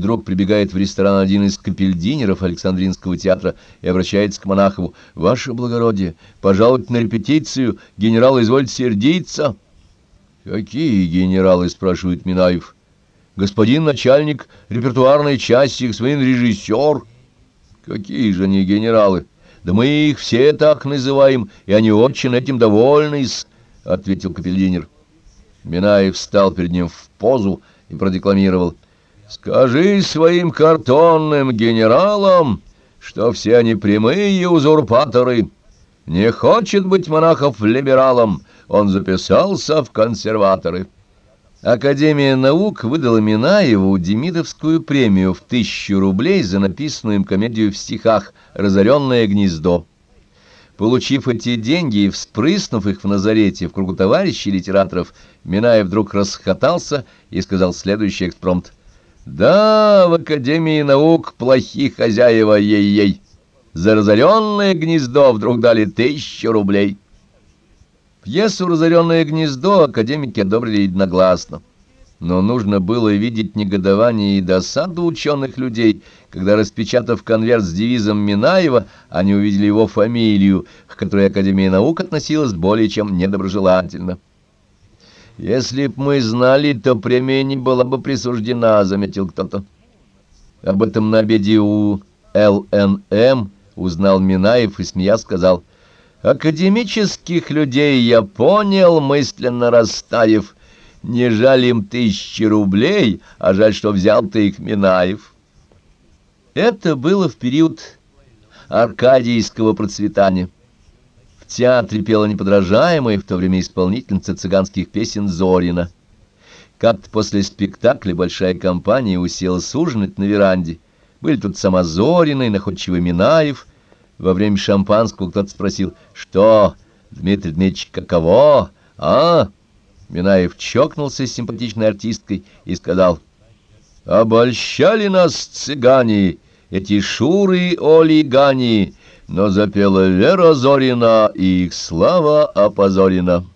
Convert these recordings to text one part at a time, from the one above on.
Вдруг прибегает в ресторан один из капельдинеров Александринского театра и обращается к Монахову. «Ваше благородие, пожалуйте на репетицию, генерал изволит сердиться». «Какие генералы?» — спрашивает Минаев. «Господин начальник репертуарной части, господин режиссер». «Какие же они генералы?» «Да мы их все так называем, и они очень этим довольны», — ответил капельдинер. Минаев встал перед ним в позу и продекламировал. «Скажи своим картонным генералам, что все они прямые узурпаторы. Не хочет быть монахов либералом, он записался в консерваторы». Академия наук выдала Минаеву Демидовскую премию в тысячу рублей за написанную им комедию в стихах «Разоренное гнездо». Получив эти деньги и вспрыснув их в Назарете в кругу товарищей литераторов, Минаев вдруг расхотался и сказал следующий экспромт. «Да, в Академии наук плохие хозяева, ей-ей. За разоренное гнездо вдруг дали тысячу рублей». Пьесу «Разоренное гнездо» академики одобрили единогласно. Но нужно было видеть негодование и досаду ученых людей, когда, распечатав конверт с девизом Минаева, они увидели его фамилию, к которой Академия наук относилась более чем недоброжелательно. «Если б мы знали, то премия не была бы присуждена», — заметил кто-то. Об этом на обеде у ЛНМ узнал Минаев и, смея, сказал, «Академических людей я понял, мысленно растаев». Не жаль им тысячи рублей, а жаль, что взял ты их Минаев. Это было в период аркадийского процветания. Театре пела неподражаемая в то время исполнительница цыганских песен Зорина. Как-то после спектакля большая компания уселась ужинать на веранде. Были тут сама Зорина и находчивый Минаев. Во время шампанского кто-то спросил, что, Дмитрий Дмитриевич, каково, а? Минаев чокнулся с симпатичной артисткой и сказал, «Обольщали нас цыгане, эти шуры олигани, но запела Вера Зорина, и их слава опозорена».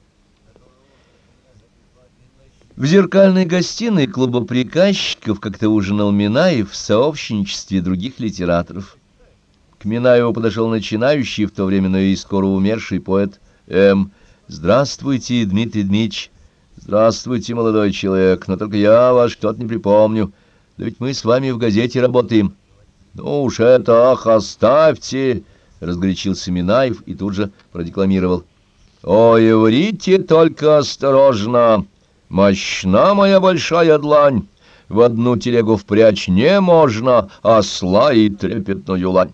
В зеркальной гостиной клуба приказчиков как-то ужинал Минаев в сообщничестве других литераторов. К Минаеву подошел начинающий, в то время, но и скоро умерший поэт М. «Здравствуйте, Дмитрий Дмитриевич». «Здравствуйте, молодой человек, но только я вас что-то не припомню. Да ведь мы с вами в газете работаем». «Ну уж это, ах, оставьте!» — разгорячился Минаев и тут же продекламировал. «Ой, врите только осторожно! Мощна моя большая длань! В одну телегу впрячь не можно, осла и трепетную лань!»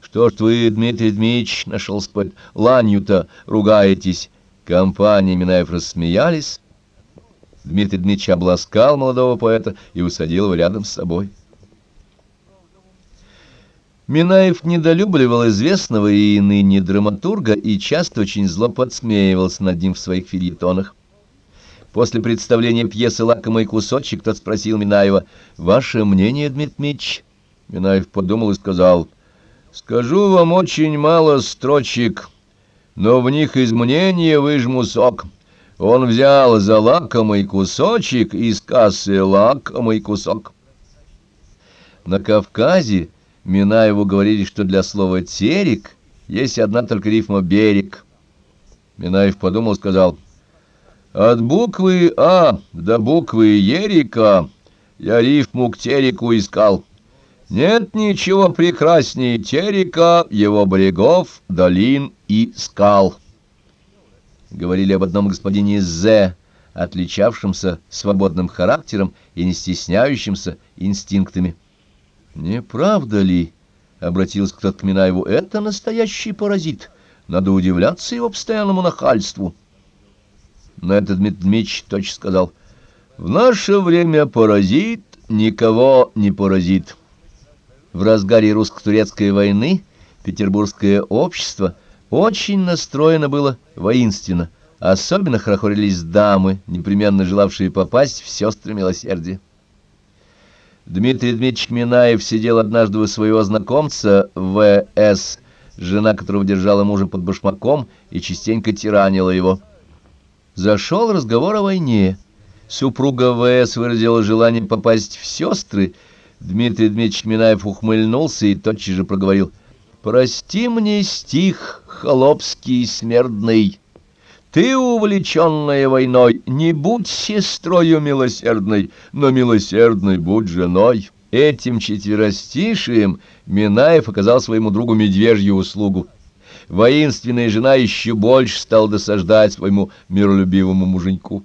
«Что ж вы, Дмитрий Дмитриевич, — нашел спать, — ланью-то ругаетесь?» Компания Минаев рассмеялись. Дмитрий Дмитриевич обласкал молодого поэта и усадил его рядом с собой. Минаев недолюбливал известного и ныне драматурга и часто очень зло подсмеивался над ним в своих фильетонах. После представления пьесы «Лакомый кусочек» тот спросил Минаева, «Ваше мнение, Дмитрий Дмитриевич?» Минаев подумал и сказал, «Скажу вам очень мало строчек» но в них из мнения выжму сок. Он взял за лакомый кусочек из кассы лакомый кусок. На Кавказе Минаеву говорили, что для слова «терек» есть одна только рифма «берег». Минаев подумал и сказал, «От буквы «А» до буквы «Ерика» я рифму к «тереку» искал». Нет ничего прекраснее терека, его берегов, долин и скал. Говорили об одном господине З, отличавшемся свободным характером и не стесняющимся инстинктами. «Не правда ли?» — обратился кто-то к Минаеву. «Это настоящий паразит. Надо удивляться его постоянному нахальству». На это Дмитрий Дмитриевич точно сказал. «В наше время паразит никого не поразит». В разгаре русско-турецкой войны петербургское общество очень настроено было воинственно, особенно хорохорились дамы, непременно желавшие попасть в сестры милосердия. Дмитрий Дмитриевич Минаев сидел однажды у своего знакомца В.С., жена которого держала мужа под башмаком и частенько тиранила его. Зашел разговор о войне. Супруга В.С. выразила желание попасть в сестры. Дмитрий Дмитриевич Минаев ухмыльнулся и тотчас же проговорил. «Прости мне стих, холопский смердный. Ты, увлеченная войной, не будь сестрою милосердной, но милосердной будь женой». Этим четверостишием Минаев оказал своему другу медвежью услугу. Воинственная жена еще больше стала досаждать своему миролюбивому муженьку.